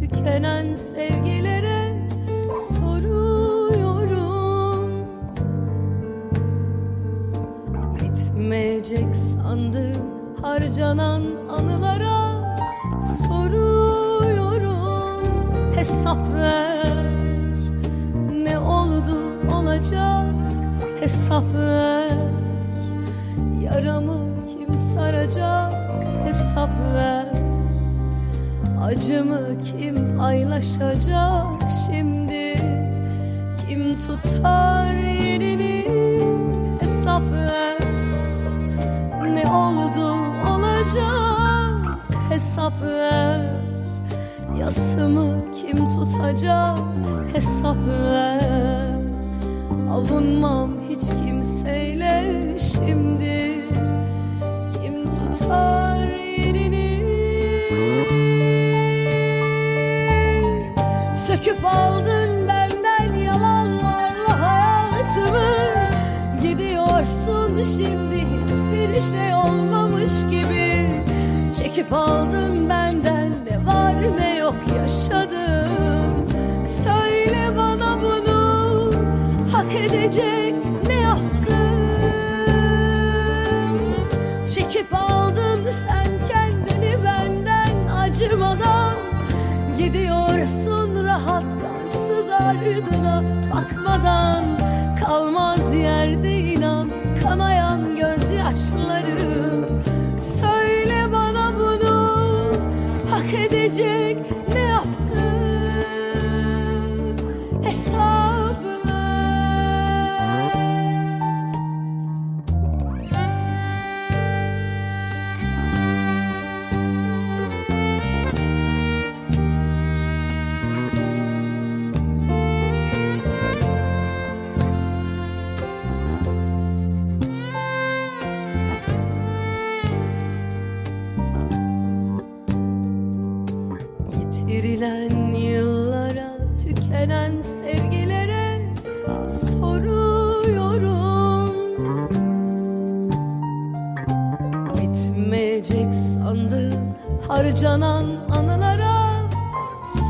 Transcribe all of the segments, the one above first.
tükenen sevgilere soruyorum. Bitmeyecek sandım harcanan anılara soruyorum. Hesap ver ne oldu olacak? Hesap ver Yaramı kim saracak? Hesap ver Acımı kim paylaşacak şimdi? Kim tutar yerini? Hesap ver. Ne oldu olacak? Hesap ver. Yasımı kim tutacak? Hesap ver. Avunmam hiç kimseyle şimdi aldın benden yalanlarla hayatımı Gidiyorsun şimdi hiçbir şey olmamış gibi. Çekip aldın benden ne var ne yok yaşadım Söyle bana bunu hak edecek ardına bakmadan Kalmaz yerde Yitirilen yıllara, tükenen sevgilere soruyorum. Bitmeyecek sandım harcanan anılara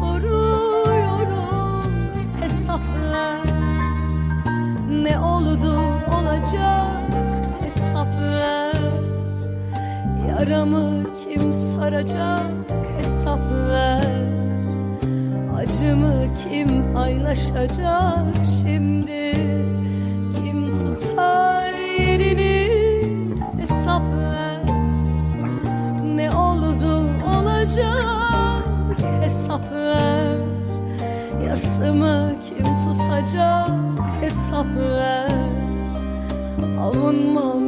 soruyorum. Hesap ver ne oldu olacak? Hesap ver Yaramı kim saracak? Hesap ver Acımı kim paylaşacak şimdi? Kim tutar yerini? Hesap ver. Ne oldu olacak? Hesap ver. Yasımı kim tutacak? Hesap ver. Avunmam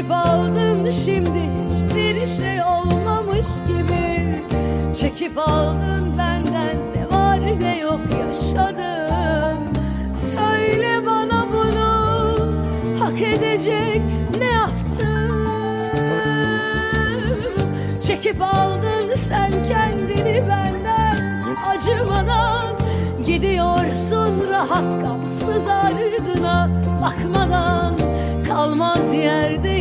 Çekip aldın şimdi hiçbir şey olmamış gibi. Çekip aldın benden ne var ne yok yaşadım. Söyle bana bunu hak edecek ne yaptım Çekip aldın sen kendini benden acımadan Gidiyorsun rahat gamsız ardına bakmadan. Kalmaz yerde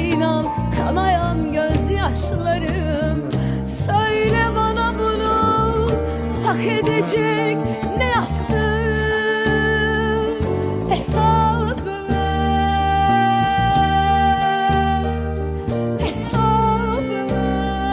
gözyaşlarım Söyle bana bunu hak edecek ne yaptım Hesabı ver Hesabı ver